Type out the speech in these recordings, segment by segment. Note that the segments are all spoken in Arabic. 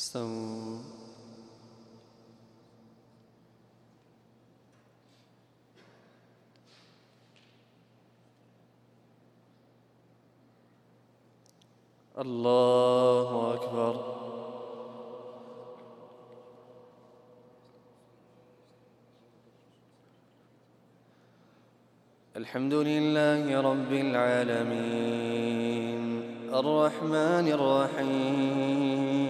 استووا الله أكبر الحمد لله رب العالمين الرحمن الرحيم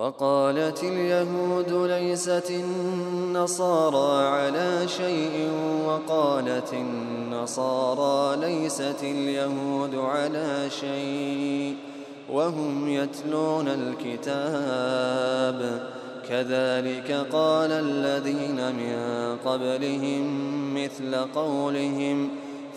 وقالت اليهود ليست النصارى على شيء وقالت النصارى ليست اليهود على شيء وهم يتلون الكتاب. كذلك قال الذين من قبلهم مثل قولهم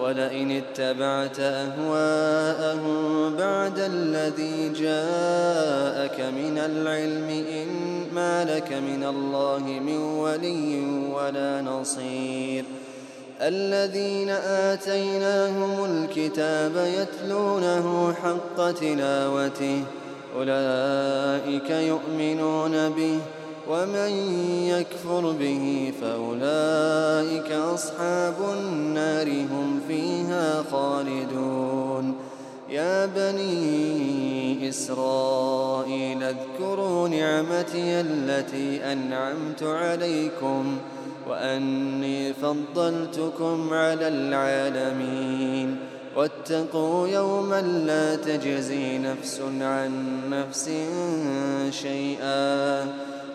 ولئن اتبعت أهواءهم بعد الذي جاءك من العلم إن ما لك من الله من ولي ولا نصير. الذين آتيناهم الكتاب يتلونه حق تلاوته أولئك يؤمنون به. ومن يكفر به فأولئك أصحاب النار هم فيها خالدون. يا بني إسرائيل اذكروا نعمتي التي أنعمت عليكم وأني فضلتكم على العالمين. واتقوا يوما لا تجزي نفس عن نفس شيئا.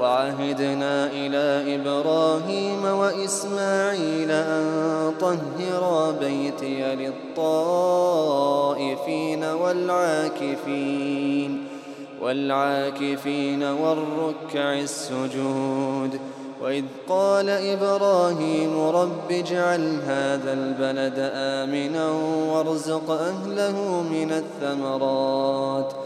وعهدنا إلى إبراهيم وإسماعيل أن طهرا بيتي للطائفين والعاكفين والعاكفين والركع السجود. وإذ قال إبراهيم رب اجعل هذا البلد آمنا وارزق أهله من الثمرات ۖ.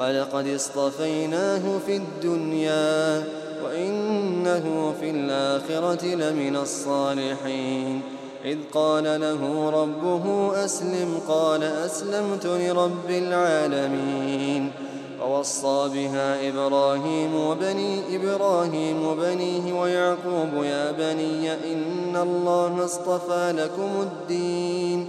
ولقد اصطفيناه في الدنيا وإنه في الآخرة لمن الصالحين. إذ قال له ربه أسلم قال أسلمت لرب العالمين. ووصى بها إبراهيم وبني إبراهيم وبنيه ويعقوب يا بني إن الله اصطفى لكم الدين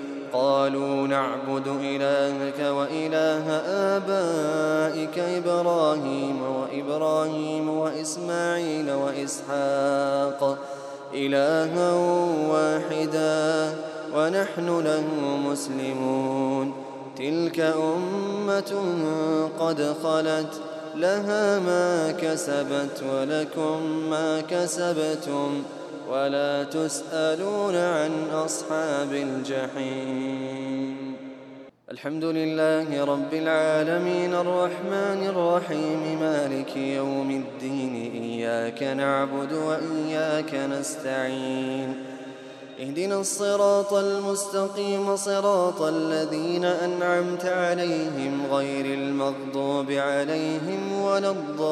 قالوا نعبد إلهك وإله آبائك إبراهيم وإبراهيم وإسماعيل وإسحاق إلها واحدا ونحن له مسلمون. تلك أمة قد خلت لها ما كسبت ولكم ما كسبتم. ولا تسألون عن أصحاب الجحيم. الحمد لله رب العالمين الرحمن الرحيم مالك يوم الدين إياك نعبد وإياك نستعين. اهدنا الصراط المستقيم صراط الذين أنعمت عليهم غير المغضوب عليهم ولا الضالين.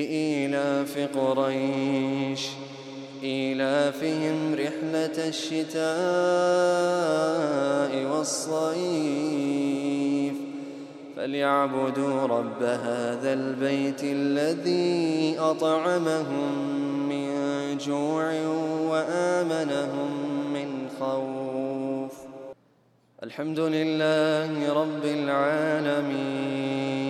لإيلاف قريش. إيلافهم رحلة الشتاء والصيف. فليعبدوا رب هذا البيت الذي أطعمهم من جوع وآمنهم من خوف. الحمد لله رب العالمين.